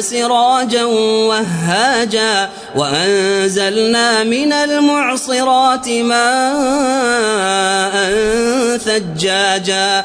سراجا وهاجا وأنزلنا من المعصرات ماء ثجاجا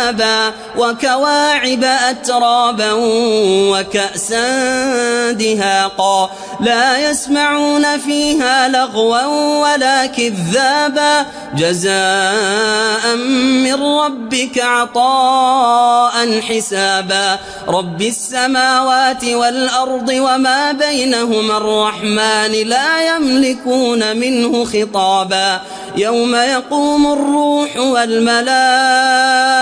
وكواعب أترابا وكأسا دهاقا لا يسمعون فيها لغوا ولا كذابا جزاء من ربك عطاء حسابا رب السماوات والأرض وما بينهما الرحمن لا يملكون منه خطابا يوم يقوم الروح والملائكة